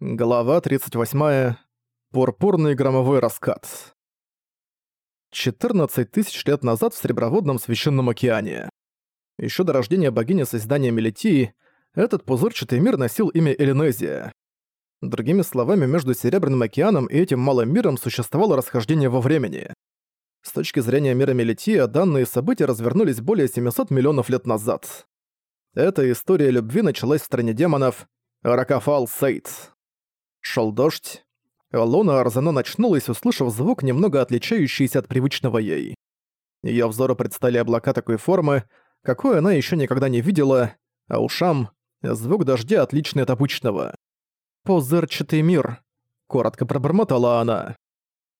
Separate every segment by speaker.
Speaker 1: Глава 38. Пурпурный громовой раскат. 14 тысяч лет назад в Среброводном священном океане. Еще до рождения богини Созидания Мелитии этот пузырчатый мир носил имя Элинезия. Другими словами, между Серебряным океаном и этим малым миром существовало расхождение во времени. С точки зрения мира Мелития, данные события развернулись более 700 миллионов лет назад. Эта история любви началась в стране демонов Ракафал Сейт. Шел дождь. Луна Арзано начнулась, услышав звук, немного отличающийся от привычного ей. Её взору предстали облака такой формы, какой она ещё никогда не видела, а ушам — звук дождя, отличный от обычного. «Пузырчатый мир», — коротко пробормотала она.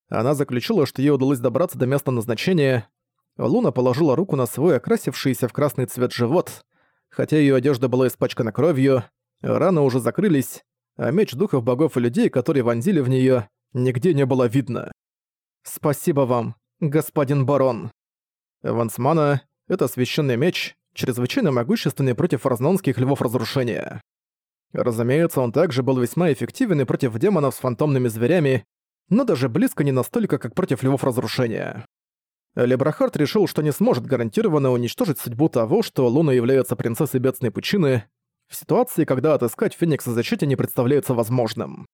Speaker 1: Она заключила, что ей удалось добраться до места назначения. Луна положила руку на свой окрасившийся в красный цвет живот. Хотя её одежда была испачкана кровью, раны уже закрылись, а меч духов богов и людей, которые вонзили в неё, нигде не было видно. «Спасибо вам, господин барон». Вансмана — это священный меч, чрезвычайно могущественный против разнонских львов разрушения. Разумеется, он также был весьма эффективен и против демонов с фантомными зверями, но даже близко не настолько, как против львов разрушения. Лебрахард решил, что не сможет гарантированно уничтожить судьбу того, что Луна является принцессой Бедственной Пучины, в ситуации, когда отыскать Феникса защите не представляется возможным.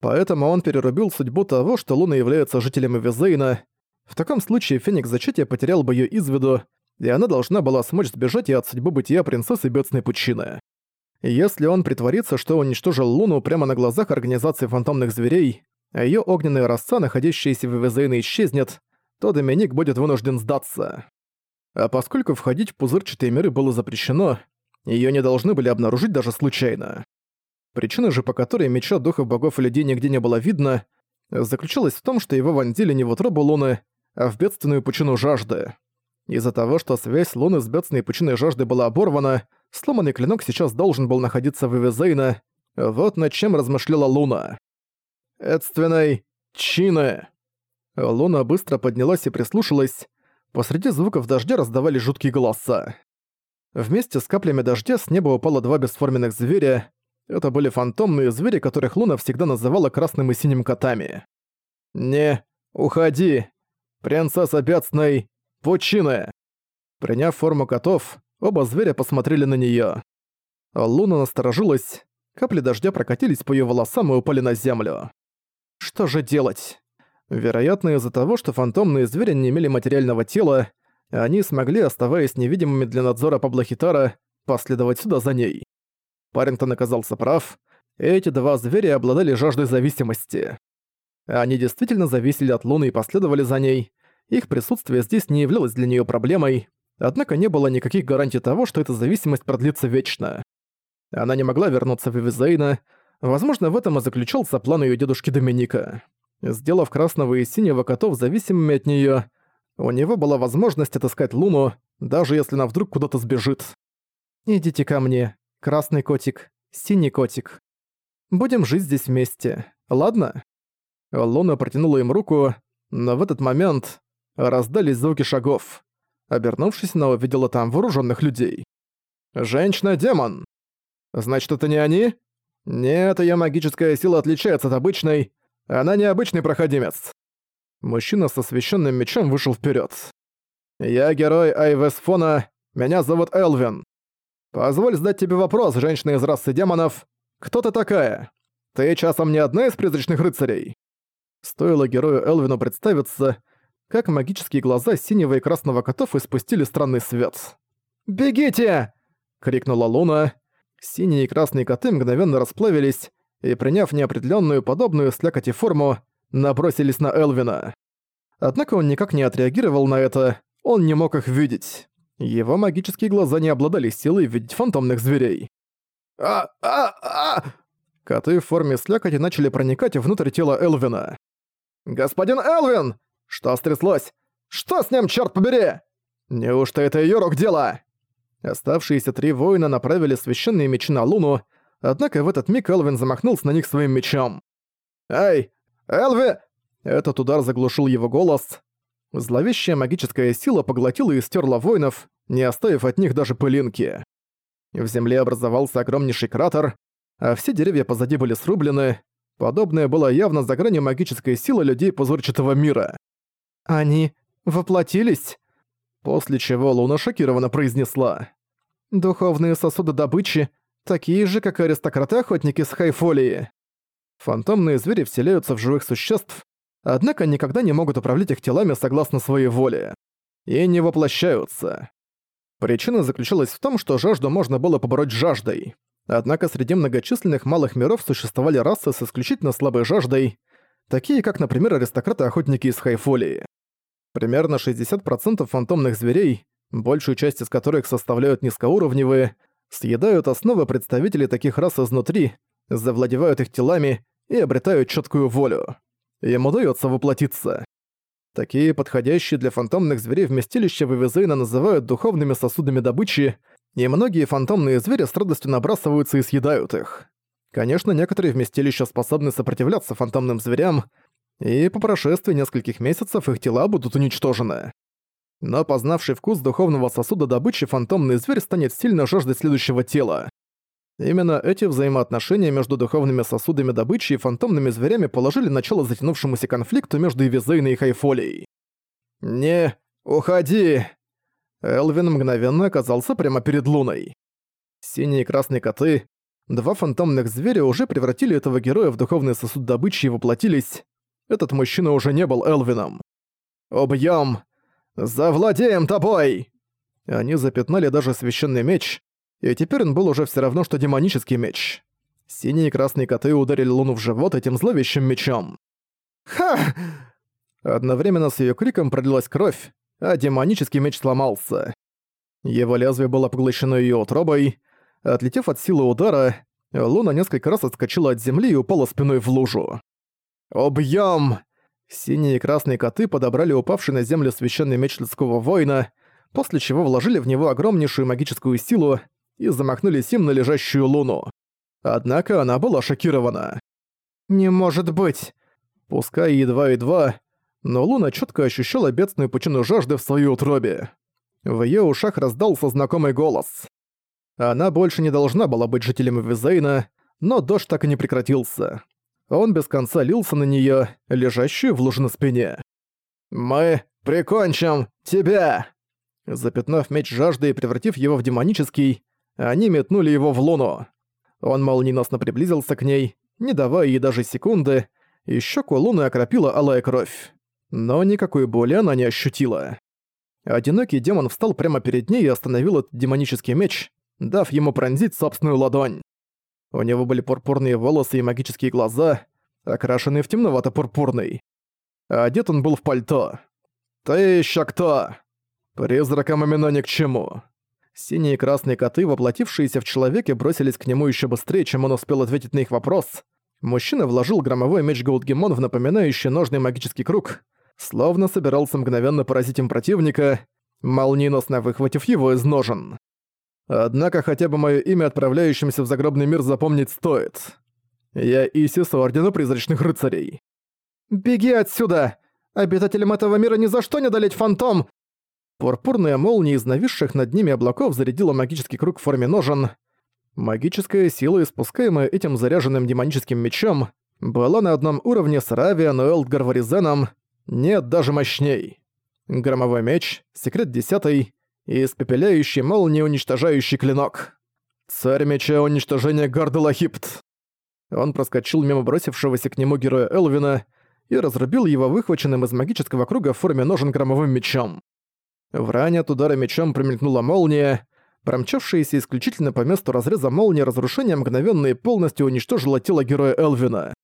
Speaker 1: Поэтому он перерубил судьбу того, что Луна является жителем Эвизейна. В таком случае Феникс защите потерял бы её из виду, и она должна была смочь сбежать и от судьбы бытия принцессы Бедственной Пучины. Если он притворится, что уничтожил Луну прямо на глазах Организации Фантомных Зверей, а её огненная роса, находящаяся в Эвизейне, исчезнет, то Доминик будет вынужден сдаться. А поскольку входить в пузырчатые миры было запрещено, Её не должны были обнаружить даже случайно. Причина же, по которой меча духов богов и людей нигде не было видно, заключалась в том, что его вонзили не в утробу Луны, а в бедственную пучину жажды. Из-за того, что связь Луны с бедственной пучиной жажды была оборвана, сломанный клинок сейчас должен был находиться в Эвизейна, вот над чем размышляла Луна. «Эдственной чины!» Луна быстро поднялась и прислушалась. Посреди звуков дождя раздавали жуткие голоса. Вместе с каплями дождя с неба упало два бесформенных зверя. Это были фантомные звери, которых Луна всегда называла красным и синим котами. «Не, уходи! Принцесса бедственной пучины!» Приняв форму котов, оба зверя посмотрели на неё. Луна насторожилась, капли дождя прокатились по её волосам и упали на землю. Что же делать? Вероятно, из-за того, что фантомные звери не имели материального тела, они смогли, оставаясь невидимыми для надзора Паблохитара, последовать сюда за ней. Парингтон оказался прав, эти два зверя обладали жаждой зависимости. Они действительно зависели от Луны и последовали за ней, их присутствие здесь не являлось для нее проблемой, однако не было никаких гарантий того, что эта зависимость продлится вечно. Она не могла вернуться в Эвизейна, возможно, в этом и заключался план ее дедушки Доминика. Сделав красного и синего котов зависимыми от нее, у него была возможность отыскать Луну, даже если она вдруг куда-то сбежит. «Идите ко мне, красный котик, синий котик. Будем жить здесь вместе, ладно?» Луна протянула им руку, но в этот момент раздались звуки шагов. Обернувшись, она увидела там вооруженных людей. «Женщина-демон! Значит, это не они?» «Нет, ее магическая сила отличается от обычной. Она необычный проходимец. Мужчина со священным мечом вышел вперед. «Я герой Айвесфона, меня зовут Элвин. Позволь задать тебе вопрос, женщина из расы демонов. Кто ты такая? Ты часом не одна из призрачных рыцарей?» Стоило герою Элвину представиться, как магические глаза синего и красного котов испустили странный свет. «Бегите!» — крикнула Луна. Синие и красные коты мгновенно расплавились и, приняв неопределенную подобную слякоти форму, набросились на Элвина. Однако он никак не отреагировал на это, он не мог их видеть. Его магические глаза не обладали силой видеть фантомных зверей. «А-а-а!» Коты в форме слякоти начали проникать внутрь тела Элвина. «Господин Элвин! Что стряслось? Что с ним, черт побери? Неужто это её рук дело?» Оставшиеся три воина направили священные мечи на Луну, однако в этот миг Элвин замахнулся на них своим мечом. «Эй, «Элви!» Этот удар заглушил его голос. Зловещая магическая сила поглотила и стерла воинов, не оставив от них даже пылинки. В земле образовался огромнейший кратер, а все деревья позади были срублены. Подобное было явно за гранью магической силы людей пузырчатого мира. «Они воплотились?» После чего Луна шокированно произнесла. «Духовные сосуды добычи такие же, как аристократы-охотники с Хайфолии. Фантомные звери вселяются в живых существ, однако никогда не могут управлять их телами согласно своей воле. И не воплощаются. Причина заключалась в том, что жажду можно было побороть жаждой. Однако среди многочисленных малых миров существовали расы с исключительно слабой жаждой, такие как, например, аристократы-охотники из Хайфолии. Примерно 60% фантомных зверей, большую часть из которых составляют низкоуровневые, съедают основы представителей таких рас изнутри, завладевают их телами и обретают четкую волю. Им удается воплотиться. Такие подходящие для фантомных зверей вместилища Вивизейна называют духовными сосудами добычи, и многие фантомные звери с радостью набрасываются и съедают их. Конечно, некоторые вместилища способны сопротивляться фантомным зверям, и по прошествии нескольких месяцев их тела будут уничтожены. Но познавший вкус духовного сосуда добычи фантомный зверь станет сильно жаждать следующего тела. Именно эти взаимоотношения между духовными сосудами добычи и фантомными зверями положили начало затянувшемуся конфликту между Ивизейной и Хайфолией. «Не уходи!» Элвин мгновенно оказался прямо перед Луной. Синие и красные коты, два фантомных зверя уже превратили этого героя в духовный сосуд добычи и воплотились. Этот мужчина уже не был Элвином. «Убьём! Завладеем тобой!» Они запятнали даже священный меч, и теперь он был уже все равно, что демонический меч. Синие и красные коты ударили Луну в живот этим зловещим мечом. «Ха!» Одновременно с ее криком пролилась кровь, а демонический меч сломался. Его лезвие было поглощено ее утробой. Отлетев от силы удара, Луна несколько раз отскочила от земли и упала спиной в лужу. «Объем!» Синие и красные коты подобрали упавший на землю священный меч людского воина, после чего вложили в него огромнейшую магическую силу и замахнулись им на лежащую луну. Однако она была шокирована. «Не может быть!» Пускай едва-едва, но Луна четко ощущала бедственную пучину жажды в своей утробе. В ее ушах раздался знакомый голос. Она больше не должна была быть жителем Визейна, но дождь так и не прекратился. Он без конца лился на нее, лежащую в луже на спине. «Мы прикончим тебя!» Запятнав меч жажды и превратив его в демонический, они метнули его в луну. Он молниеносно приблизился к ней, не давая ей даже секунды, и щеку луны окропила алая кровь. Но никакой боли она не ощутила. Одинокий демон встал прямо перед ней и остановил этот демонический меч, дав ему пронзить собственную ладонь. У него были пурпурные волосы и магические глаза, окрашенные в темновато-пурпурный. Одет он был в пальто. «Ты ещё кто?» «Призракам именно ни к чему». Синие и красные коты, воплотившиеся в человеке, бросились к нему еще быстрее, чем он успел ответить на их вопрос. Мужчина вложил громовой меч Голдгемон в напоминающий ножный магический круг, словно собирался мгновенно поразить им противника, молниеносно выхватив его из ножен. Однако хотя бы мое имя отправляющимся в загробный мир запомнить стоит. Я Исис Ордена Призрачных Рыцарей. «Беги отсюда! Обитателям этого мира ни за что не одолеть фантом! Пурпурная молния из нависших над ними облаков зарядила магический круг в форме ножен. Магическая сила, испускаемая этим заряженным демоническим мечом, была на одном уровне с Равиан и Элдгарваризеном, нет, даже мощней. Громовой меч, секрет десятый и испепеляющий молнии уничтожающий клинок. Царь меча уничтожения Гарделахипт. Он проскочил мимо бросившегося к нему героя Элвина и разрубил его выхваченным из магического круга в форме ножен громовым мечом. В ране от удара мечом промелькнула молния, промчавшаяся исключительно по месту разреза молнии разрушения мгновенно и полностью уничтожила тело героя Элвина.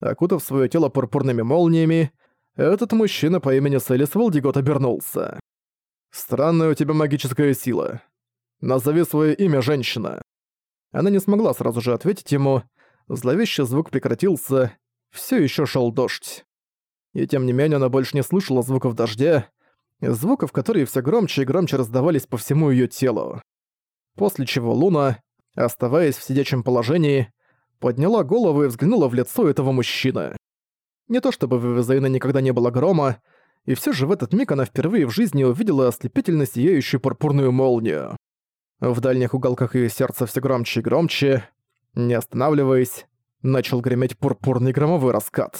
Speaker 1: Окутав свое тело пурпурными молниями, этот мужчина по имени Селис Волдигот обернулся. «Странная у тебя магическая сила. Назови свое имя, женщина». Она не смогла сразу же ответить ему. Зловещий звук прекратился. Все еще шел дождь. И тем не менее она больше не слышала звуков дождя, звуков, которые все громче и громче раздавались по всему ее телу. После чего Луна, оставаясь в сидячем положении, подняла голову и взглянула в лицо этого мужчины. Не то чтобы в Эвизаина никогда не было грома, и все же в этот миг она впервые в жизни увидела ослепительно сияющую пурпурную молнию. В дальних уголках ее сердца все громче и громче. Не останавливаясь, начал греметь пурпурный громовой раскат.